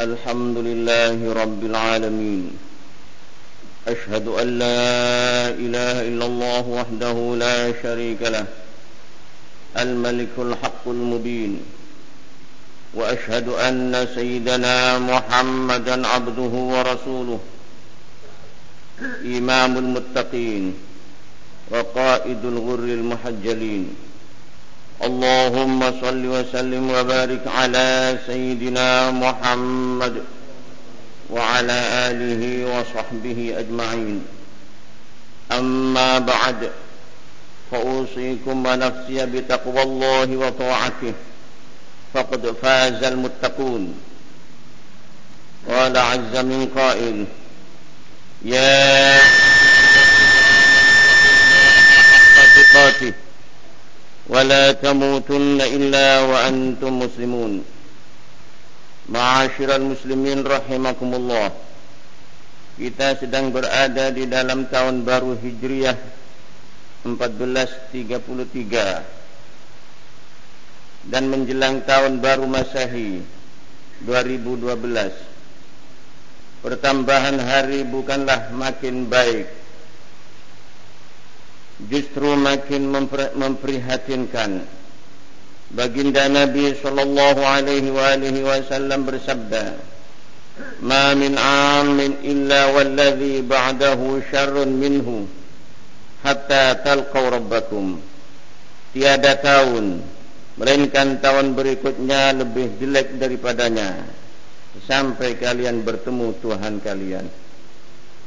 الحمد لله رب العالمين. أشهد أن لا إله إلا الله وحده لا شريك له. الملك الحق المبين. وأشهد أن سيدنا محمدا عبده ورسوله. إمام المتقين. وقائد الغر المحجلين. اللهم صل وسلم وبارك على سيدنا محمد وعلى آله وصحبه أجمعين. أما بعد فأوصيكم ونفسي بتقوى الله وطاعته. فقد فاز المتقون. قال عز من قائل يا حق تقاته. ولا تموتن إلا وأنتم مسلمون معاشر المسلمين رحمكم الله kita sedang berada di dalam tahun baru Hijriah 1433 dan menjelang tahun baru Masehi 2012 pertambahan hari bukanlah makin baik justru makin memprihatinkan. Baginda Nabi sallallahu alaihi wa alihi wasallam bersabda, "Ma min 'amin illa wallazi ba'dahu syarrun minhu hatta talqaw rabbakum." Tiada tahun melainkan tahun berikutnya lebih jelek daripadanya sampai kalian bertemu Tuhan kalian.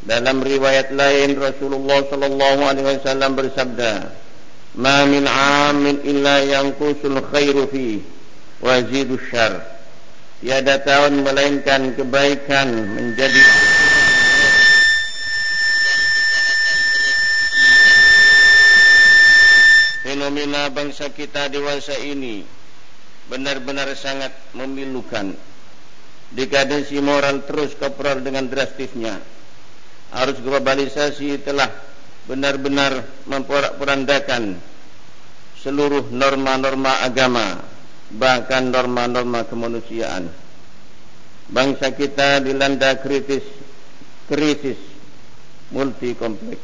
Dalam riwayat lain Rasulullah sallallahu alaihi wasallam bersabda, "Ma min 'amin illa yanqusul khairu fi wa yazidu syarr." Tiada tahun melainkan kebaikan menjadi Fenomena bangsa kita dewasa ini benar-benar sangat memilukan. Dekadensi moral terus kepral dengan drastisnya arus globalisasi telah benar-benar memporak-porandakan seluruh norma-norma agama bahkan norma-norma kemanusiaan. Bangsa kita dilanda kritis krisis multi kompleks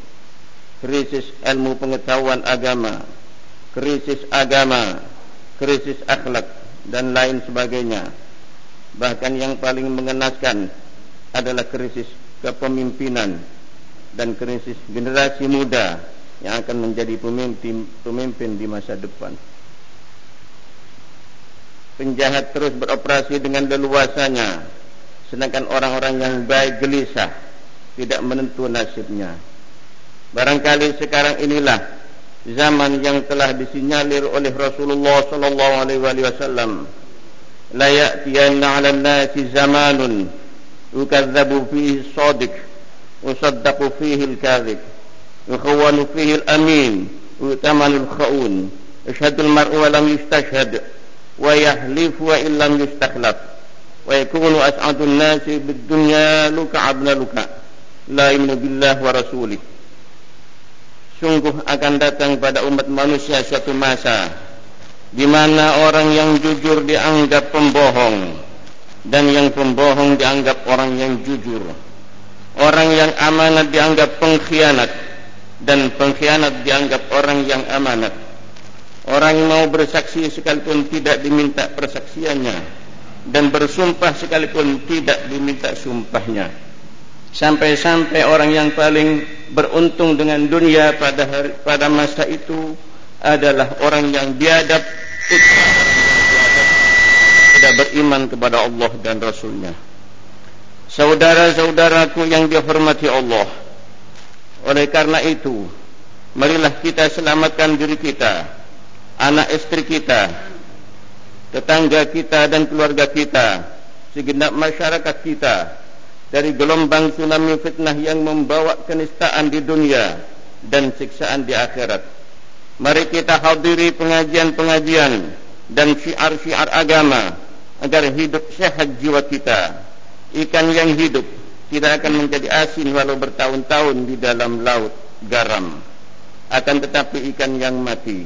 krisis ilmu pengetahuan agama krisis agama krisis akhlak dan lain sebagainya. Bahkan yang paling mengenaskan adalah krisis kepemimpinan dan krisis generasi muda yang akan menjadi pemimpin pemimpin di masa depan. Penjahat terus beroperasi dengan leluasanya, sedangkan orang-orang yang baik gelisah tidak menentu nasibnya. Barangkali sekarang inilah zaman yang telah disinyalir oleh Rasulullah sallallahu alaihi wasallam. La ya'tiyanna 'alan nasi zamanun يكذب فيه الصادق وصدق فيه الكاذب يخون فيه الأمين ويتمن الخؤون يشهد المرء ولم يستشهد ويحلف وإن لم يستخلف ويكون أسعد الناس بالدنيا لك عبن لك لا إن بالله ورسوله Sungguh akan datang pada umat manusia suatu masa di mana orang yang jujur dianggap pembohong, dan yang pembohong dianggap orang yang jujur. Orang yang amanat dianggap pengkhianat. Dan pengkhianat dianggap orang yang amanat. Orang yang mau bersaksi sekalipun tidak diminta persaksiannya. Dan bersumpah sekalipun tidak diminta sumpahnya. Sampai-sampai orang yang paling beruntung dengan dunia pada hari, pada masa itu adalah orang yang biadab tidak beriman kepada Allah dan Rasulnya. Saudara-saudaraku yang dihormati Allah. Oleh karena itu, marilah kita selamatkan diri kita, anak istri kita, tetangga kita dan keluarga kita, segenap masyarakat kita dari gelombang tsunami fitnah yang membawa kenistaan di dunia dan siksaan di akhirat. Mari kita hadiri pengajian-pengajian dan syiar-syiar agama agar hidup sehat jiwa kita. Ikan yang hidup tidak akan menjadi asin walau bertahun-tahun di dalam laut garam. Akan tetapi ikan yang mati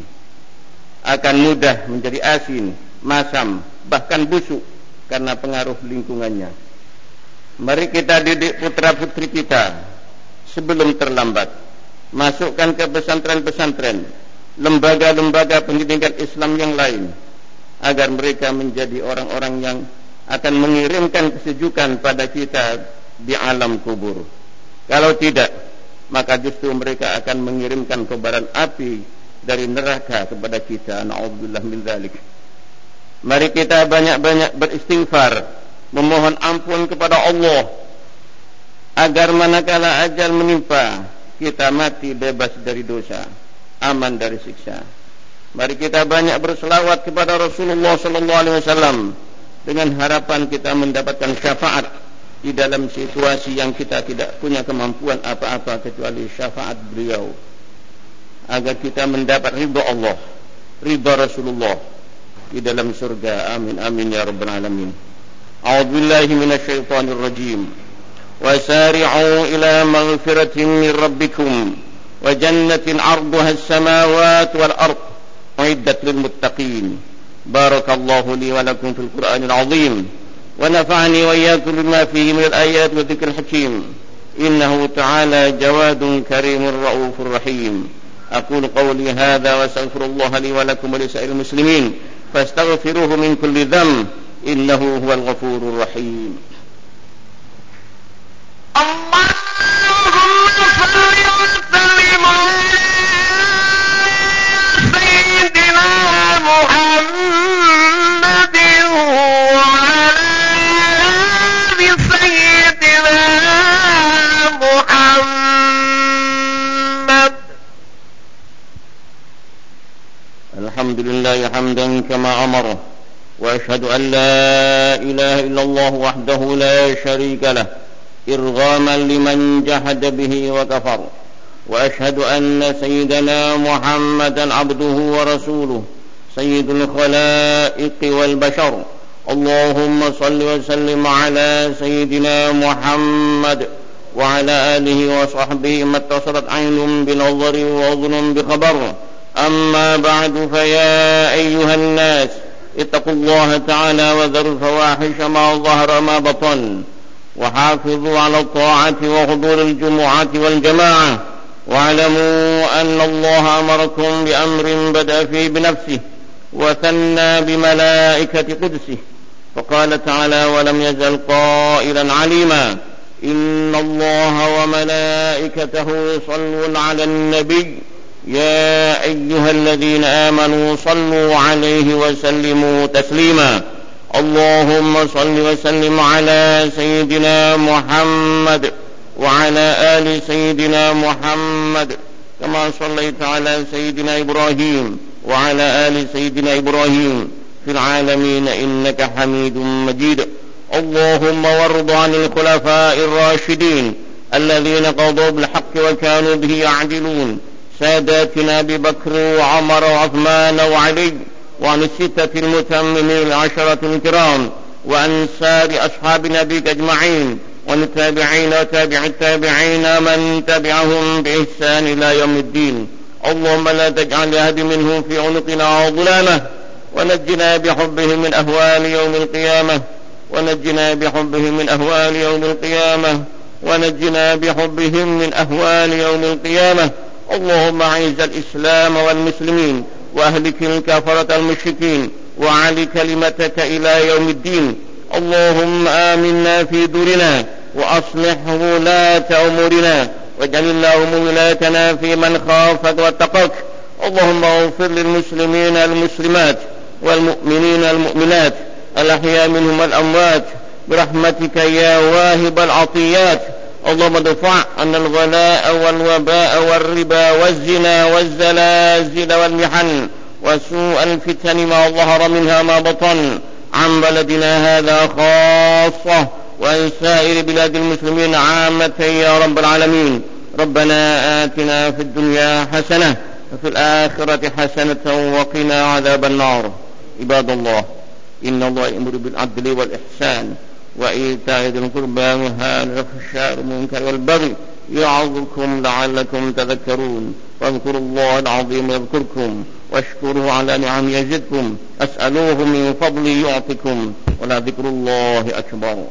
akan mudah menjadi asin, masam, bahkan busuk karena pengaruh lingkungannya. Mari kita didik putra putri kita sebelum terlambat. Masukkan ke pesantren-pesantren, lembaga-lembaga pendidikan Islam yang lain agar mereka menjadi orang-orang yang akan mengirimkan kesejukan pada kita di alam kubur. Kalau tidak, maka justru mereka akan mengirimkan kobaran api dari neraka kepada kita. Nauzubillah min dzalik. Mari kita banyak-banyak beristighfar, memohon ampun kepada Allah agar manakala ajal menimpa kita mati bebas dari dosa, aman dari siksa. Mari kita banyak berselawat kepada Rasulullah sallallahu alaihi wasallam dengan harapan kita mendapatkan syafaat di dalam situasi yang kita tidak punya kemampuan apa-apa kecuali syafaat beliau. Agar kita mendapat ridha Allah ridha Rasulullah di dalam surga. Amin amin ya rabbal alamin. A'udzu billahi minasyaitonir rajim. Wasari'u ila maghfiratin min rabbikum wa jannatin 'arduha as-samawati wal ard lil muttaqin barakallahu li wa lakum fil qur'anil 'azim ونفعني وإياكم بما فيه من الآيات والذكر الحكيم. إنه تعالى جواد كريم رؤوف رحيم. أقول قولي هذا وأستغفر الله لي ولكم ولسائر المسلمين. فاستغفروه من كل ذنب. إنه هو الغفور الرحيم. اللهم الحمد لله حمدا كما أمره وأشهد أن لا إله إلا الله وحده لا شريك له إرغاما لمن جحد به وكفر وأشهد أن سيدنا محمدا عبده ورسوله سيد الخلائق والبشر. اللهم صل وسلم على سيدنا محمد وعلى آله وصحبه ما اتصلت عين بنظر وأذن بخبر. أما بعد فيا أيها الناس اتقوا الله تعالى وذروا الفواحش ما ظهر ما بطن وحافظوا على الطاعة وحضور الجمعات والجماعة واعلموا أن الله أمركم بأمر بدأ فيه بنفسه وثنى بملائكة قدسه فقال تعالى ولم يزل قائلا عليما إن الله وملائكته يصلون على النبي يا أيها الذين آمنوا صلوا عليه وسلموا تسليما. اللهم صل وسلم على سيدنا محمد وعلى آل سيدنا محمد. كما صليت على سيدنا إبراهيم وعلى آل سيدنا إبراهيم في العالمين إنك حميد مجيد. اللهم وارض عن الخلفاء الراشدين الذين قضوا بالحق وكانوا به يعدلون. ساداتنا أبي بكر وعمر وعثمان وعلي وعن الستة المتممين العشرة الكرام وعن سائر أصحاب نبيك أجمعين وعن التابعين وتابع التابعين من تبعهم بإحسان إلى يوم الدين. اللهم لا تجعل أحد منهم في عنقنا ظلامة ونجنا بحبهم من أهوال يوم القيامة ونجنا بحبهم من أهوال يوم القيامة ونجنا بحبهم من أهوال يوم القيامة اللهم أعز الإسلام والمسلمين وأهلك الكفرة المشركين وعلي كلمتك إلى يوم الدين. اللهم آمنا في دورنا وأصلح ولاة أمورنا واجعل اللهم ولايتنا في من خافك واتقاك. اللهم اغفر للمسلمين المسلمات والمؤمنين المؤمنات الأحياء منهم الأموات برحمتك يا واهب العطيات. اللهم ادفع عنا الغلاء والوباء والربا والزنا والزلازل والمحن وسوء الفتن ما ظهر منها ما بطن عن بلدنا هذا خاصة وعن سائر بلاد المسلمين عامة يا رب العالمين. ربنا آتنا في الدنيا حسنة وفي الآخرة حسنة وقنا عذاب النار. عباد الله إن الله يأمر بالعدل والإحسان وإيتاء ذي القربى والنهى عن الفحشاء والمنكر والبغي. يعظكم لعلكم تذكرون. فاذكروا الله العظيم يذكركم. واشكروه على نعم يزدكم. أسألوه من فضل يعطكم ولا ذكر الله أكبر.